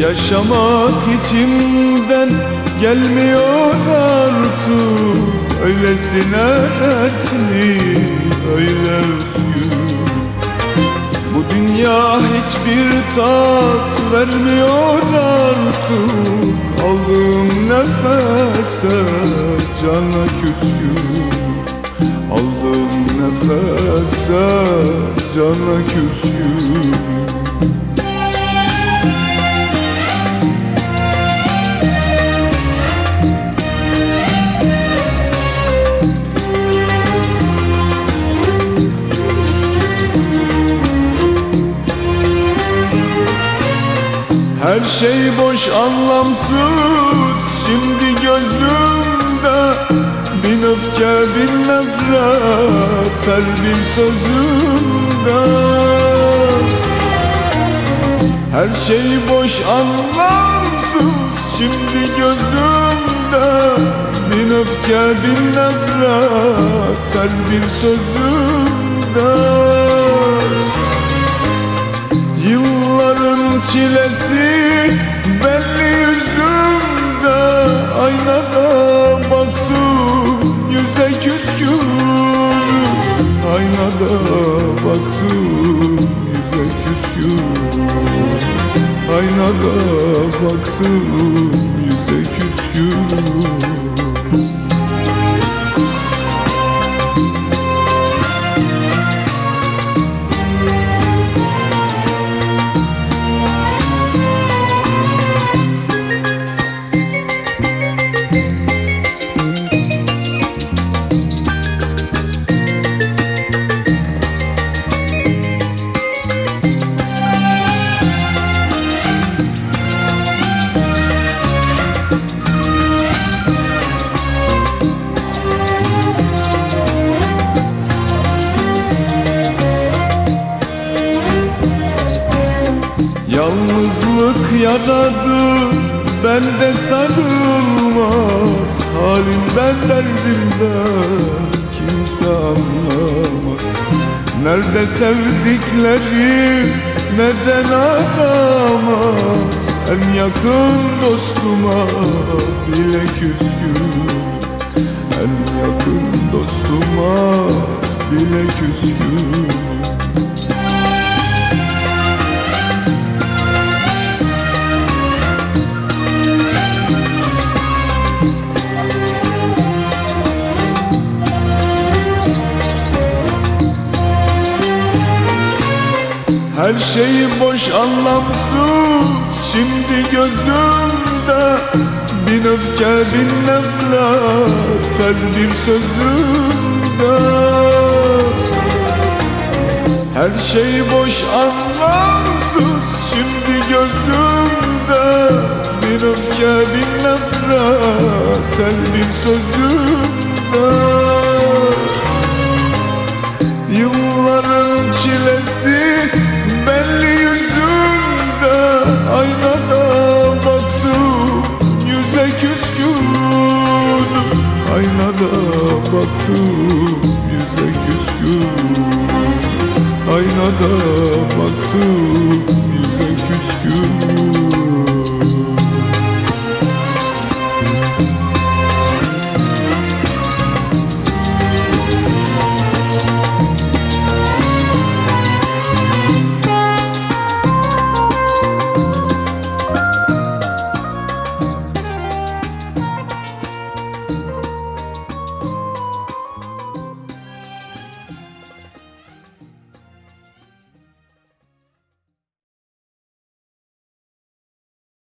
Yaşamak içimden gelmiyor artık. Öylesine dertli, öyle üzgün Bu dünya hiçbir tat vermiyor artık. Aldığım nefese cana küskün. Aldığım nefese cana küskün Her şey boş anlamsız. Şimdi gözümde Bin öfke bin nefret. Her bir sözümde. Her şey boş anlamsız. Şimdi gözümde Bin öfke bin nefret. Her bir sözümde çilesi belli yüzümde Aynada baktım. Yüze küskün Aynada baktım. Yüze küskün Aynada baktım. Yüze küskün Yalnızlık yaradı bende sarılmaz. Halimden derdimden kimse anlamaz. Nerede sevdikleri neden aramaz? En yakın dostuma bile küskün. En yakın dostuma bile küskün Her şey boş anlamsız. Şimdi gözümde Bin öfke bin nefret her bir sözümde Her şey boş anlamsız. Şimdi gözümde Bin öfke bin nefret her bir sözümde Yılların çilesi belli yüzümde Aynada baktım yüze küskün. Aynada baktım yüze küskün. Aynada baktım yüze küskün